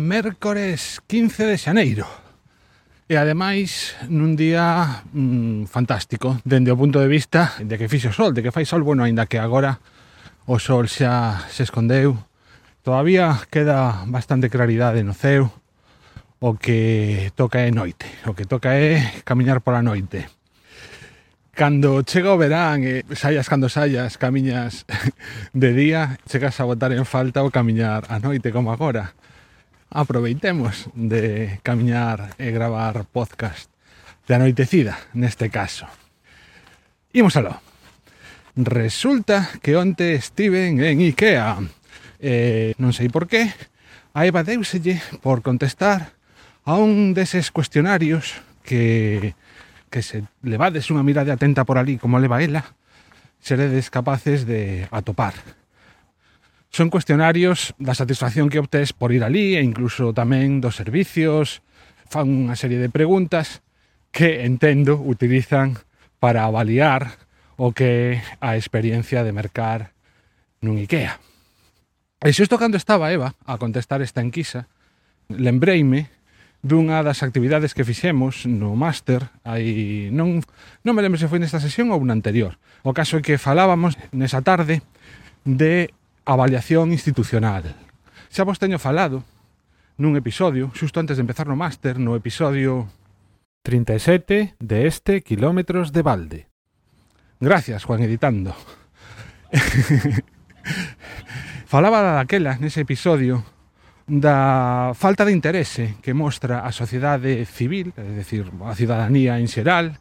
mércores 15 de xaneiro. E ademais nun día mm, fantástico dende o punto de vista de que fixo sol, de que fai sol, bueno, aínda que agora o sol xa se escondeu todavía queda bastante claridade no ceu o que toca é noite o que toca é camiñar pola noite. Cando chega o verán e saias cando saias camiñas de día chegas a botar en falta o camiñar a noite como agora aproveitemos de camiñar e gravar podcast de anoitecida, neste caso. Imos aló. Resulta que onte estiven en Ikea. Eh, non sei por qué, a Eva deuselle por contestar a un deses cuestionarios que, que se levades unha mirada atenta por ali como leva ela, seredes capaces de atopar. Son cuestionarios da satisfacción que obtés por ir alí e incluso tamén dos servicios. Fan unha serie de preguntas que, entendo, utilizan para avaliar o que a experiencia de mercar nun IKEA. E xusto cando estaba Eva a contestar esta enquisa, lembreime dunha das actividades que fixemos no máster, aí non, non me lembro se foi nesta sesión ou na anterior. O caso é que falábamos nesa tarde de avaliación institucional. Xa vos teño falado nun episodio, xusto antes de empezar no máster, no episodio 37 de este Kilómetros de Balde. Gracias, Juan Editando. Falaba daquela nese episodio da falta de interese que mostra a sociedade civil, é dicir, a cidadanía en xeral,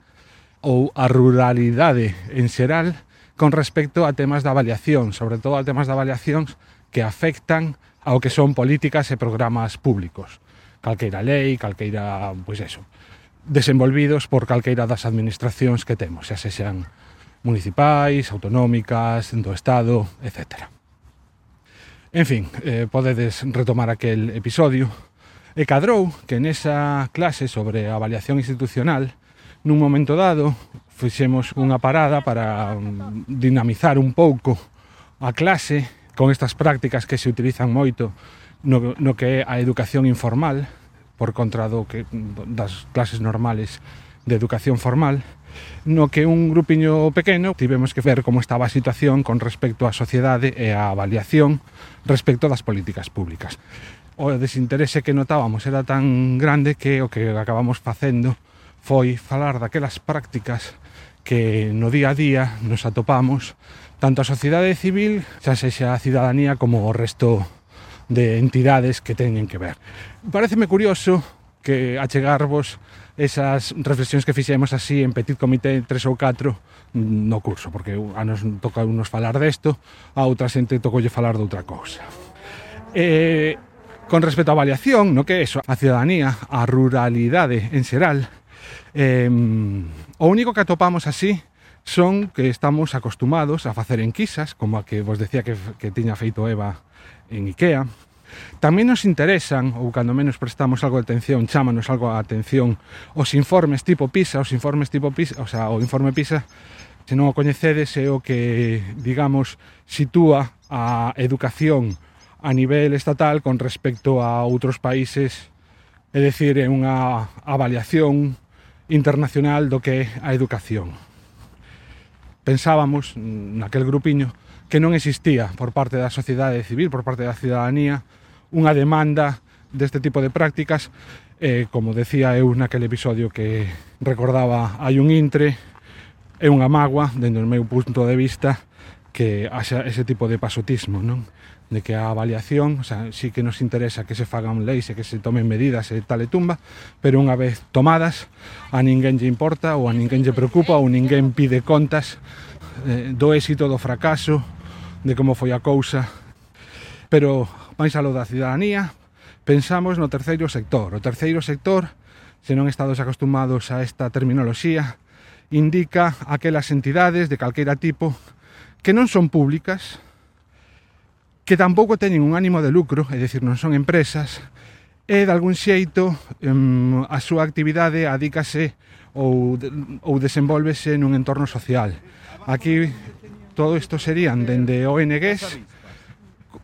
ou a ruralidade en xeral, con respecto a temas de avaliación, sobre todo a temas de avaliación que afectan ao que son políticas e programas públicos. Calqueira lei, calqueira, pois eso, desenvolvidos por calqueira das administracións que temos, xa se sean municipais, autonómicas, do Estado, etc. En fin, eh, podedes retomar aquel episodio. E cadrou que nesa clase sobre avaliación institucional, nun momento dado, fixemos unha parada para um, dinamizar un pouco a clase con estas prácticas que se utilizan moito no, no que é a educación informal por contra do que das clases normales de educación formal no que un grupiño pequeno tivemos que ver como estaba a situación con respecto á sociedade e á avaliación respecto das políticas públicas. O desinterese que notábamos era tan grande que o que acabamos facendo foi falar daquelas prácticas que no día a día nos atopamos tanto a sociedade civil, xa sexa a cidadanía como o resto de entidades que teñen que ver. Pareceme curioso que achegarvos esas reflexións que fixemos así en Petit Comité 3 ou 4 no curso, porque a nos toca unos falar desto, a outra xente tocolle falar de outra cousa. E, con respecto á avaliación, no que é eso, a ciudadanía, a ruralidade en xeral, Eh, o único que atopamos así son que estamos acostumados a facer enquisas, como a que vos decía que, que tiña feito Eva en Ikea. Tamén nos interesan, ou cando menos prestamos algo de atención, chámanos algo a atención, os informes tipo PISA, os informes tipo PISA, o sea, o informe PISA, se non o coñecedes, é o que, digamos, sitúa a educación a nivel estatal con respecto a outros países, é dicir, é unha avaliación internacional do que é a educación. Pensábamos naquel grupiño que non existía por parte da sociedade civil, por parte da cidadanía, unha demanda deste tipo de prácticas. Eh, como decía eu naquele episodio que recordaba hai un intre, é unha magua, dentro do meu punto de vista, que haxa ese tipo de pasotismo, non? De que a avaliación, o sea, sí que nos interesa que se fagan leis e que se tomen medidas e tal e tumba, pero unha vez tomadas, a ninguén lle importa ou a ninguén lle preocupa ou ninguén pide contas eh, do éxito, do fracaso, de como foi a cousa. Pero, máis lo da cidadanía, pensamos no terceiro sector. O terceiro sector, se non estados acostumados a esta terminoloxía, indica aquelas entidades de calqueira tipo que non son públicas, que tampouco teñen un ánimo de lucro, é dicir, non son empresas, e de algún xeito em, a súa actividade adícase ou, ou desenvolvese nun entorno social. Aquí todo isto serían dende ONGs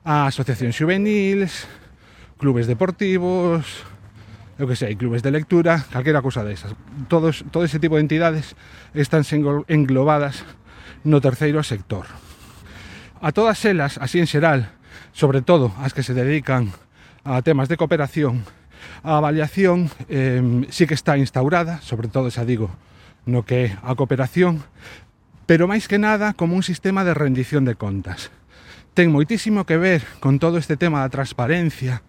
a asociacións juvenils, clubes deportivos, eu que sei, clubes de lectura, calquera cousa desas. Todos, todo ese tipo de entidades están englobadas no terceiro sector. A todas elas, así en xeral, sobre todo as que se dedican a temas de cooperación, a avaliación eh, sí que está instaurada, sobre todo, xa digo, no que é a cooperación, pero máis que nada como un sistema de rendición de contas. Ten moitísimo que ver con todo este tema da transparencia,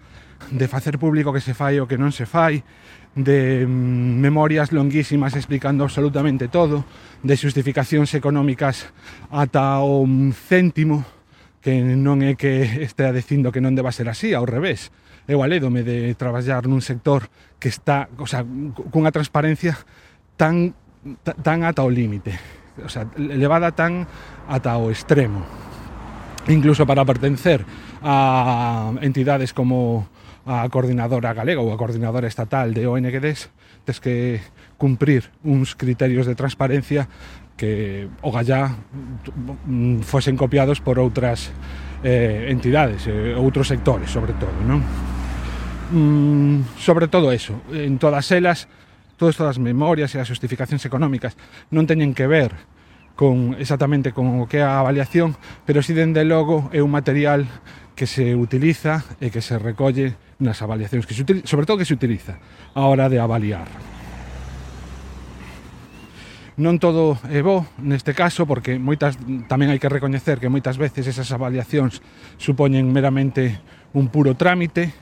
de facer público que se fai ou que non se fai, de mm, memorias longuísimas explicando absolutamente todo, de xustificacións económicas ata o mm, céntimo, que non é que estea dicindo que non deba ser así, ao revés. Eu alédome de traballar nun sector que está, o sea, cunha transparencia tan tan ata o límite, o sea, elevada tan ata o extremo. Incluso para pertencer a entidades como a coordinadora galega ou a coordinadora estatal de ONGDs tes que cumprir uns criterios de transparencia que o gallá mm, fosen copiados por outras eh, entidades, eh, outros sectores, sobre todo, non? Mm, sobre todo eso, en todas elas, todas as memorias e as justificacións económicas non teñen que ver con exactamente con o que é a avaliación, pero si dende logo é un material que se utiliza e que se recolle nas avaliacións que se utiliza, sobre todo que se utiliza a hora de avaliar. Non todo é bo neste caso porque moitas tamén hai que recoñecer que moitas veces esas avaliacións supoñen meramente un puro trámite,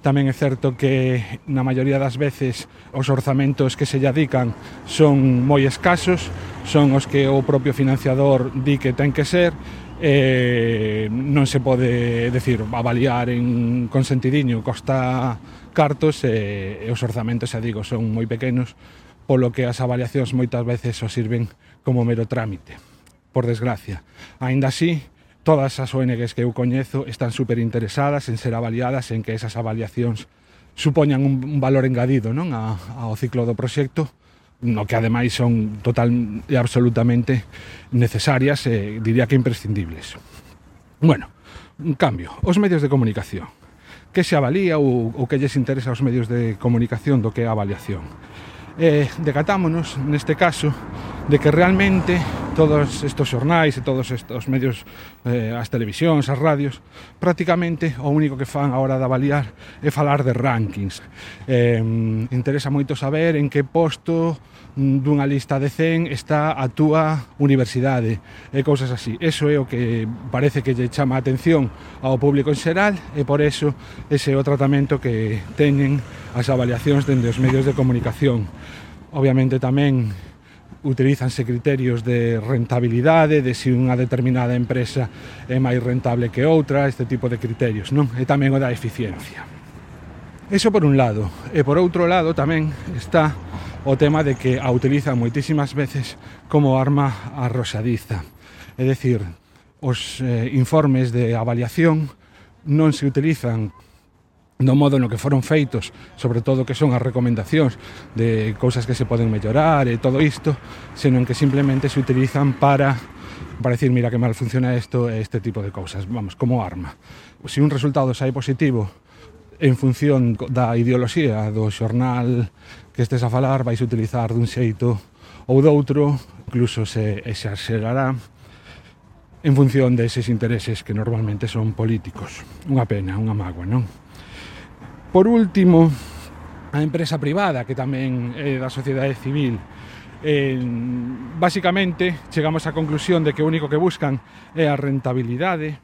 Tamén é certo que na maioría das veces os orzamentos que se lle adican son moi escasos, son os que o propio financiador di que ten que ser eh, non se pode decir avaliar en consentidiño costa cartos e, eh, e os orzamentos, xa digo, son moi pequenos polo que as avaliacións moitas veces os sirven como mero trámite. Por desgracia. Aínda así, todas as ONGs que eu coñezo están super interesadas en ser avaliadas en que esas avaliacións supoñan un, un valor engadido non a, ao ciclo do proxecto no que ademais son total e absolutamente necesarias e eh, diría que imprescindibles. Bueno, un cambio, os medios de comunicación. Que se avalía ou, ou que lles interesa aos medios de comunicación do que é a avaliación? Eh, decatámonos, neste caso, de que realmente todos estos xornais e todos estos medios, eh, as televisións, as radios, prácticamente o único que fan a hora de avaliar é falar de rankings. Eh, interesa moito saber en que posto mm, dunha lista de 100 está a túa universidade e cousas así. Eso é o que parece que lle chama a atención ao público en xeral e por eso ese é o tratamento que teñen as avaliacións dende os medios de comunicación. Obviamente tamén utilízanse criterios de rentabilidade, de se unha determinada empresa é máis rentable que outra, este tipo de criterios, non? E tamén o da eficiencia. Eso por un lado, e por outro lado tamén está o tema de que a utilizan moitísimas veces como arma arroxadiza. É dicir, os eh, informes de avaliación non se utilizan no modo no que foron feitos, sobre todo que son as recomendacións de cousas que se poden mellorar e todo isto, senón que simplemente se utilizan para para decir, mira que mal funciona isto e este tipo de cousas, vamos, como arma. Se un resultado sai positivo en función da ideoloxía do xornal que estes a falar, vais utilizar dun xeito ou doutro, incluso se exagerará en función deses intereses que normalmente son políticos. Unha pena, unha mágoa, non? Por último, a empresa privada, que tamén é da sociedade civil. Eh, basicamente, chegamos á conclusión de que o único que buscan é a rentabilidade.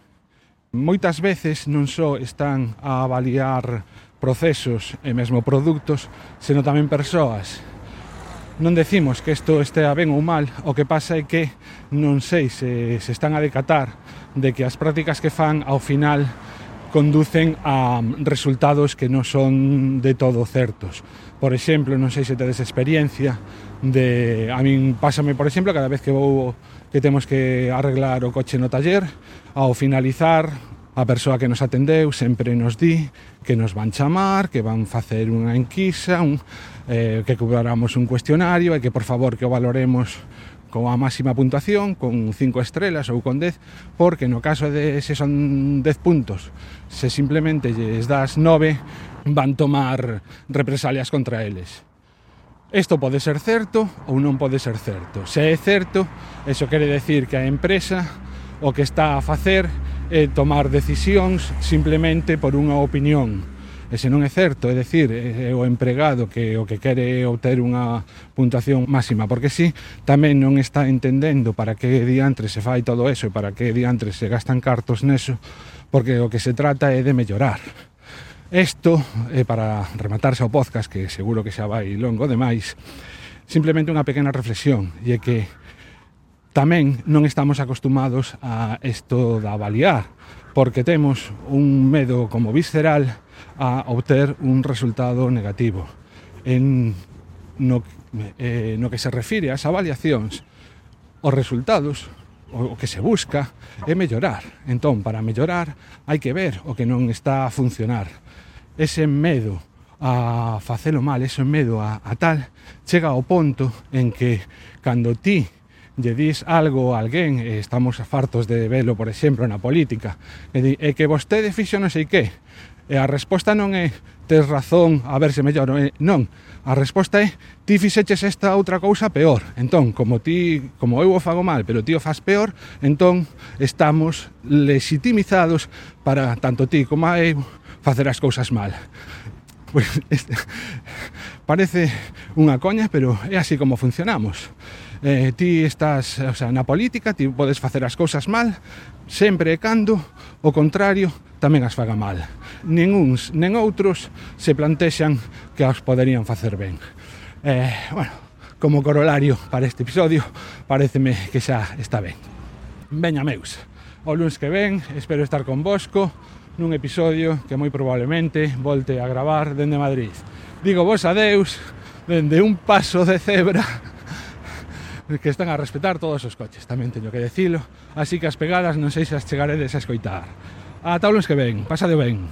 Moitas veces non só están a avaliar procesos e mesmo produtos, senón tamén persoas. Non decimos que isto estea ben ou mal, o que pasa é que non sei se se están a decatar de que as prácticas que fan ao final conducen a resultados que non son de todo certos. Por exemplo, non sei se tedes experiencia de a min pásame, por exemplo, cada vez que vou que temos que arreglar o coche no taller, ao finalizar a persoa que nos atendeu sempre nos di que nos van chamar, que van facer unha enquisa, un, eh, que cobraramos un cuestionario e que por favor que o valoremos con a máxima puntuación, con 5 estrelas ou con 10, porque no caso de se son 10 puntos, se simplemente lles das 9, van tomar represalias contra eles. Isto pode ser certo ou non pode ser certo. Se é certo, eso quere decir que a empresa o que está a facer é tomar decisións simplemente por unha opinión E se non é certo, é dicir, é o empregado que o que quere é obter unha puntuación máxima, porque si tamén non está entendendo para que diantre se fai todo eso e para que diantre se gastan cartos neso, porque o que se trata é de mellorar. Isto, é para rematarse ao podcast, que seguro que xa vai longo demais, simplemente unha pequena reflexión, e é que tamén non estamos acostumados a isto da avaliar, porque temos un medo como visceral a obter un resultado negativo. En no, eh, no que se refire ás avaliacións, os resultados o que se busca é mellorar. Entón, para mellorar hai que ver o que non está a funcionar. Ese medo a facelo mal, ese medo a, a tal, chega ao ponto en que cando ti lle dis algo a alguén, e estamos fartos de velo, por exemplo, na política, e, di, e que vostede fixo non sei que, e a resposta non é tes razón, a verse mellor, non, é, non, a resposta é ti fixeches esta outra cousa peor, entón, como ti, como eu o fago mal, pero ti o faz peor, entón estamos legitimizados para tanto ti como a eu facer as cousas mal pues, este, parece unha coña, pero é así como funcionamos eh, ti estás, o sea, na política, ti podes facer as cousas mal, sempre e cando o contrario tamén as faga mal. Nen uns nen outros se plantexan que as poderían facer ben. Eh, bueno, como corolario para este episodio, pareceme que xa está ben. Veña, meus, o lunes que ven, espero estar con Bosco nun episodio que moi probablemente volte a gravar dende Madrid. Digo vos adeus dende un paso de cebra que están a respetar todos os coches, tamén teño que decilo, así que as pegadas non sei se as chegaredes a escoitar. Ata o que ven, pasade ben.